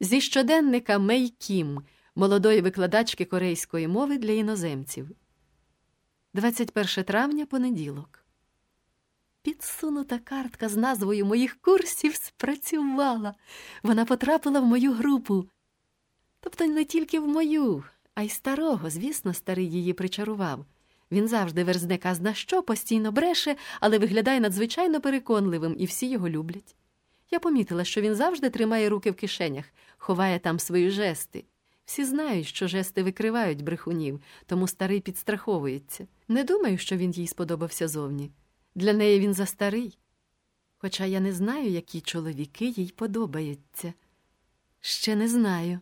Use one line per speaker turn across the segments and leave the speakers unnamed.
Зі щоденника Мей Кім, молодої викладачки корейської мови для іноземців. 21 травня понеділок. Підсунута картка з назвою моїх курсів спрацювала. Вона потрапила в мою групу. Тобто не тільки в мою, а й старого, звісно, старий її причарував. Він завжди верзне казна що, постійно бреше, але виглядає надзвичайно переконливим, і всі його люблять. Я помітила, що він завжди тримає руки в кишенях, ховає там свої жести. Всі знають, що жести викривають брехунів, тому старий підстраховується. Не думаю, що він їй сподобався зовні. Для неї він застарий. Хоча я не знаю, які чоловіки їй подобаються. Ще не знаю.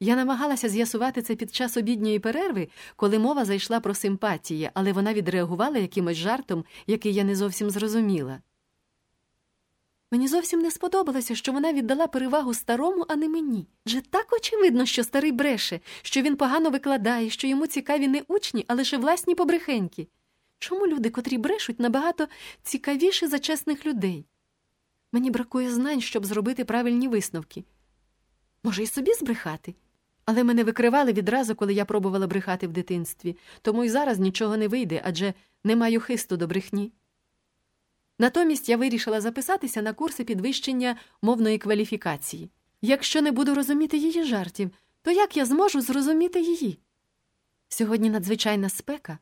Я намагалася з'ясувати це під час обідньої перерви, коли мова зайшла про симпатії, але вона відреагувала якимось жартом, який я не зовсім зрозуміла. Мені зовсім не сподобалося, що вона віддала перевагу старому, а не мені. Адже так очевидно, що старий бреше, що він погано викладає, що йому цікаві не учні, а лише власні побрехеньки. Чому люди, котрі брешуть, набагато цікавіші за чесних людей? Мені бракує знань, щоб зробити правильні висновки. Може, і собі збрехати? Але мене викривали відразу, коли я пробувала брехати в дитинстві, тому й зараз нічого не вийде, адже не маю хисту до брехні. Натомість я вирішила записатися на курси підвищення мовної кваліфікації. Якщо не буду розуміти її жартів, то як я зможу зрозуміти її? Сьогодні надзвичайна спека.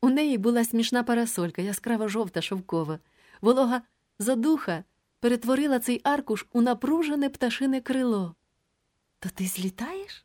У неї була смішна парасолька, яскраво жовта шовкова. Волога задуха перетворила цей аркуш у напружене пташине крило. То ти злітаєш?